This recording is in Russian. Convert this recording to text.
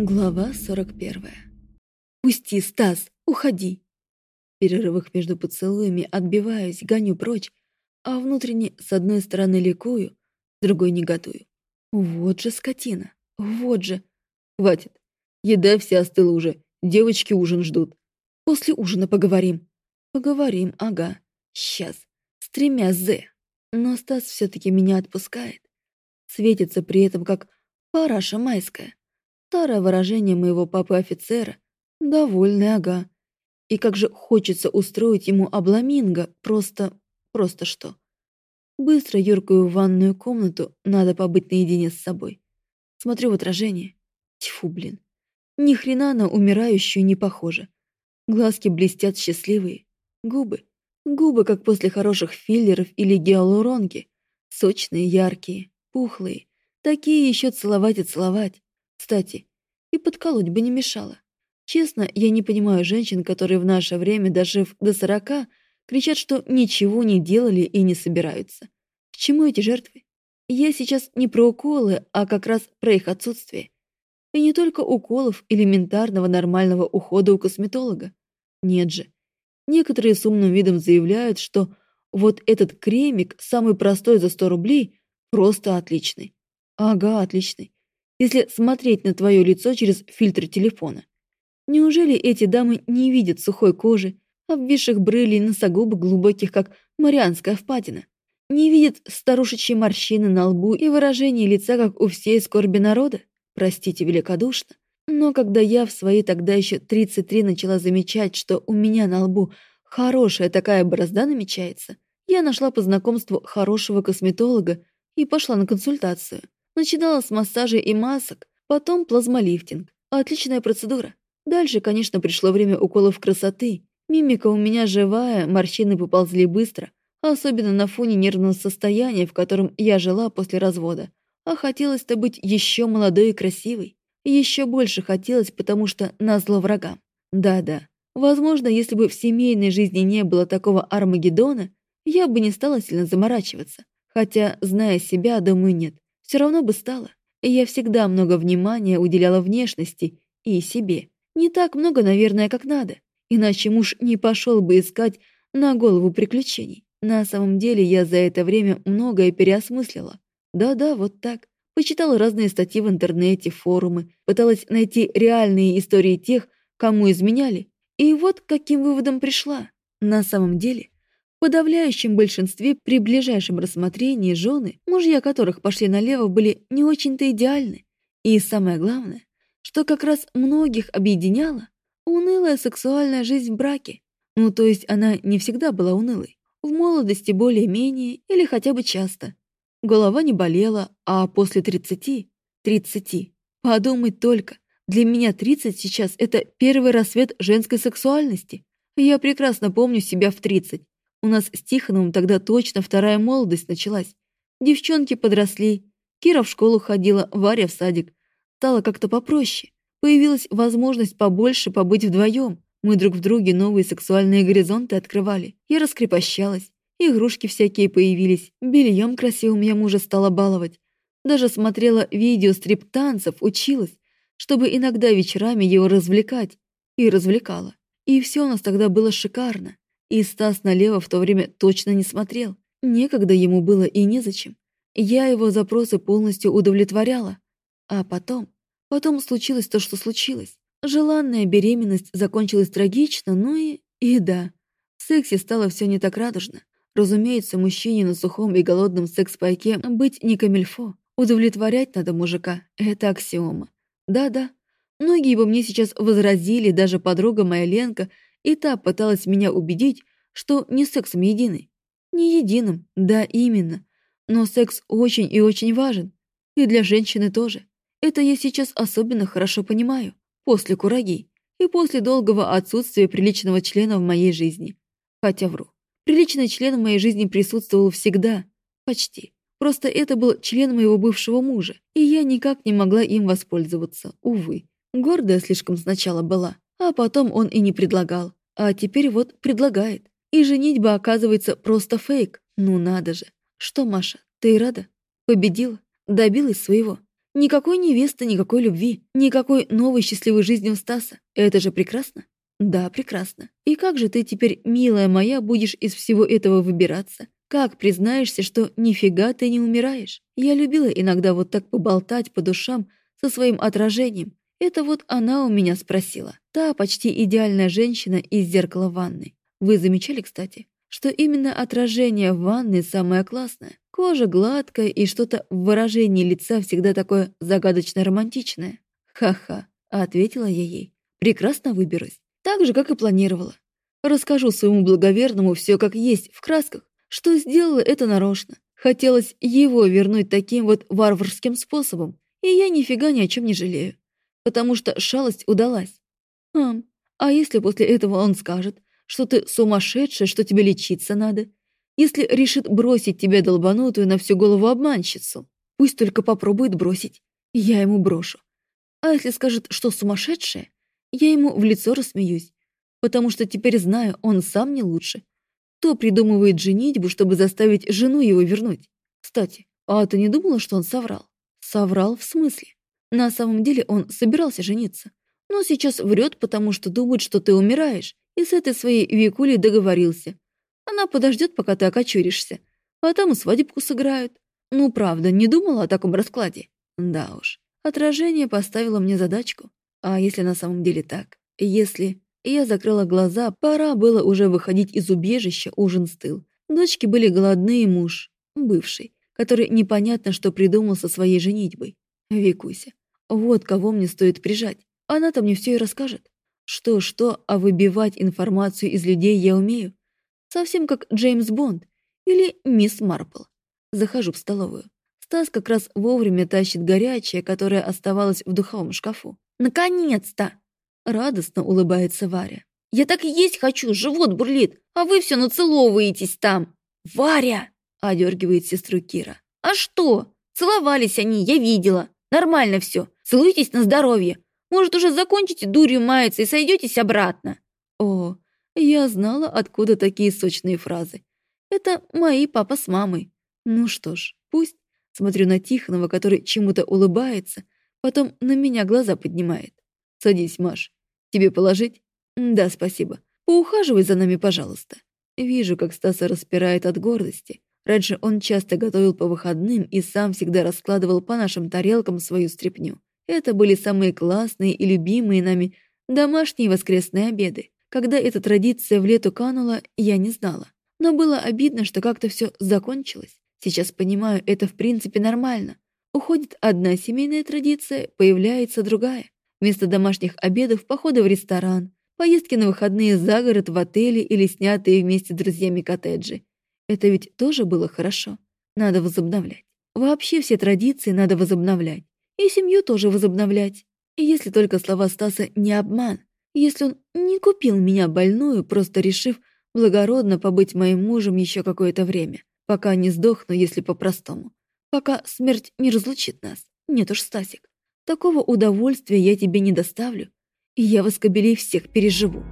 Глава 41. «Пусти, Стас, уходи!» В перерывах между поцелуями отбиваюсь, гоню прочь, а внутренне с одной стороны ликую, с другой негодую. Вот же скотина, вот же. Хватит, еда вся остыла уже, девочки ужин ждут. После ужина поговорим. Поговорим, ага, сейчас, с тремя «З». Но Стас все-таки меня отпускает. Светится при этом, как параша майская. Старое выражение моего папы-офицера. Довольный, ага. И как же хочется устроить ему обламинго, просто... просто что. Быстро юркаю в ванную комнату, надо побыть наедине с собой. Смотрю в отражение. Тьфу, блин. Ни хрена на умирающую не похоже. Глазки блестят счастливые. Губы. Губы, как после хороших филлеров или гиалуронки. Сочные, яркие, пухлые. Такие еще целовать и целовать. Кстати, и подколоть бы не мешало. Честно, я не понимаю женщин, которые в наше время, дожив до сорока, кричат, что ничего не делали и не собираются. К чему эти жертвы? Я сейчас не про уколы, а как раз про их отсутствие. И не только уколов элементарного нормального ухода у косметолога. Нет же. Некоторые с умным видом заявляют, что вот этот кремик, самый простой за 100 рублей, просто отличный. Ага, отличный если смотреть на твое лицо через фильтр телефона. Неужели эти дамы не видят сухой кожи, обвисших брылей носогубок глубоких, как марианская впадина? Не видят старушечьи морщины на лбу и выражение лица, как у всей скорби народа? Простите великодушно. Но когда я в свои тогда еще 33 начала замечать, что у меня на лбу хорошая такая борозда намечается, я нашла по знакомству хорошего косметолога и пошла на консультацию. Начинала с массажа и масок, потом плазмолифтинг. Отличная процедура. Дальше, конечно, пришло время уколов красоты. Мимика у меня живая, морщины поползли быстро, особенно на фоне нервного состояния, в котором я жила после развода. А хотелось-то быть еще молодой и красивой. Еще больше хотелось, потому что назло врагам. Да-да. Возможно, если бы в семейной жизни не было такого Армагеддона, я бы не стала сильно заморачиваться. Хотя, зная себя, думаю, нет все равно бы стало. Я всегда много внимания уделяла внешности и себе. Не так много, наверное, как надо. Иначе муж не пошел бы искать на голову приключений. На самом деле я за это время многое переосмыслила. Да-да, вот так. Почитала разные статьи в интернете, форумы, пыталась найти реальные истории тех, кому изменяли. И вот к каким выводом пришла. На самом деле, в подавляющем большинстве при ближайшем рассмотрении жены, мужья которых пошли налево, были не очень-то идеальны. И самое главное, что как раз многих объединяла унылая сексуальная жизнь в браке. Ну, то есть она не всегда была унылой. В молодости более-менее или хотя бы часто. Голова не болела, а после 30... 30... Подумать только, для меня 30 сейчас — это первый рассвет женской сексуальности. Я прекрасно помню себя в 30. У нас с Тихоновым тогда точно вторая молодость началась. Девчонки подросли, Кира в школу ходила, Варя в садик. Стало как-то попроще. Появилась возможность побольше побыть вдвоем. Мы друг в друге новые сексуальные горизонты открывали. Я раскрепощалась. Игрушки всякие появились. Бельем красивым я мужа стала баловать. Даже смотрела видео стрип-танцев, училась, чтобы иногда вечерами его развлекать. И развлекала. И все у нас тогда было шикарно. И Стас налево в то время точно не смотрел. Некогда ему было и незачем. Я его запросы полностью удовлетворяла. А потом... Потом случилось то, что случилось. Желанная беременность закончилась трагично, ну и... И да, в сексе стало все не так радужно. Разумеется, мужчине на сухом и голодном секс-пайке быть не камильфо. Удовлетворять надо мужика — это аксиома. Да-да, многие бы мне сейчас возразили, даже подруга моя Ленка — и та пыталась меня убедить, что не сексом единый. Не единым, да, именно. Но секс очень и очень важен. И для женщины тоже. Это я сейчас особенно хорошо понимаю. После кураги. И после долгого отсутствия приличного члена в моей жизни. Хотя вру. Приличный член в моей жизни присутствовал всегда. Почти. Просто это был член моего бывшего мужа, и я никак не могла им воспользоваться, увы. Гордая слишком сначала была. А потом он и не предлагал. А теперь вот предлагает. И женитьба, оказывается, просто фейк. Ну надо же. Что, Маша, ты рада? Победила? Добилась своего? Никакой невесты, никакой любви, никакой новой счастливой жизни у Стаса. Это же прекрасно. Да, прекрасно. И как же ты теперь, милая моя, будешь из всего этого выбираться? Как признаешься, что нифига ты не умираешь? Я любила иногда вот так поболтать по душам со своим отражением. Это вот она у меня спросила. Та почти идеальная женщина из зеркала ванны. Вы замечали, кстати, что именно отражение в ванной самое классное? Кожа гладкая и что-то в выражении лица всегда такое загадочно романтичное. «Ха-ха», — ответила я ей. «Прекрасно выберусь. Так же, как и планировала. Расскажу своему благоверному все как есть, в красках, что сделала это нарочно. Хотелось его вернуть таким вот варварским способом, и я нифига ни о чем не жалею, потому что шалость удалась. Ам, а если после этого он скажет, что ты сумасшедшая, что тебе лечиться надо? Если решит бросить тебя долбанутую на всю голову обманщицу, пусть только попробует бросить, я ему брошу. А если скажет, что сумасшедшая, я ему в лицо рассмеюсь, потому что теперь знаю, он сам не лучше. Кто придумывает женитьбу, чтобы заставить жену его вернуть? Кстати, а ты не думала, что он соврал? Соврал в смысле? На самом деле он собирался жениться, но сейчас врет, потому что думает, что ты умираешь, и с этой своей Викулей договорился. Она подождет, пока ты окочуришься, а там и свадебку сыграют. Ну, правда, не думала о таком раскладе? Да уж, отражение поставило мне задачку. А если на самом деле так? Если... Я закрыла глаза, пора было уже выходить из убежища, ужин стыл. Дочки были голодны, и муж, бывший, который непонятно, что придумал со своей женитьбой. Викуся. Вот кого мне стоит прижать. Она-то мне все и расскажет. Что-что, а выбивать информацию из людей я умею. Совсем как Джеймс Бонд или мисс Марпл. Захожу в столовую. Стас как раз вовремя тащит горячее, которое оставалось в духовом шкафу. «Наконец-то!» — радостно улыбается Варя. «Я так есть хочу, живот бурлит, а вы все нацеловываетесь там!» «Варя!» — одергивает сестру Кира. «А что? Целовались они, я видела. Нормально все. Целуйтесь на здоровье. Может, уже закончите дурью маяться и сойдетесь обратно?» «О, я знала, откуда такие сочные фразы. Это мои папа с мамой. Ну что ж, пусть. Смотрю на Тихонова, который чему-то улыбается, Потом на меня глаза поднимает. «Садись, Маш. Тебе положить?» «Да, спасибо. Поухаживай за нами, пожалуйста». Вижу, как Стаса распирает от гордости. Раньше он часто готовил по выходным и сам всегда раскладывал по нашим тарелкам свою стряпню. Это были самые классные и любимые нами домашние воскресные обеды. Когда эта традиция в лету канула, я не знала. Но было обидно, что как-то все закончилось. Сейчас понимаю, это в принципе нормально. Уходит одна семейная традиция, появляется другая. Вместо домашних обедов – походы в ресторан, поездки на выходные за город в отеле или снятые вместе с друзьями коттеджи. Это ведь тоже было хорошо. Надо возобновлять. Вообще все традиции надо возобновлять. И семью тоже возобновлять. И если только слова Стаса не обман, если он не купил меня больную, просто решив благородно побыть моим мужем еще какое-то время, пока не сдохну, если по-простому пока смерть не разлучит нас. Нет уж, Стасик, такого удовольствия я тебе не доставлю, и я вас, кобелей, всех переживу.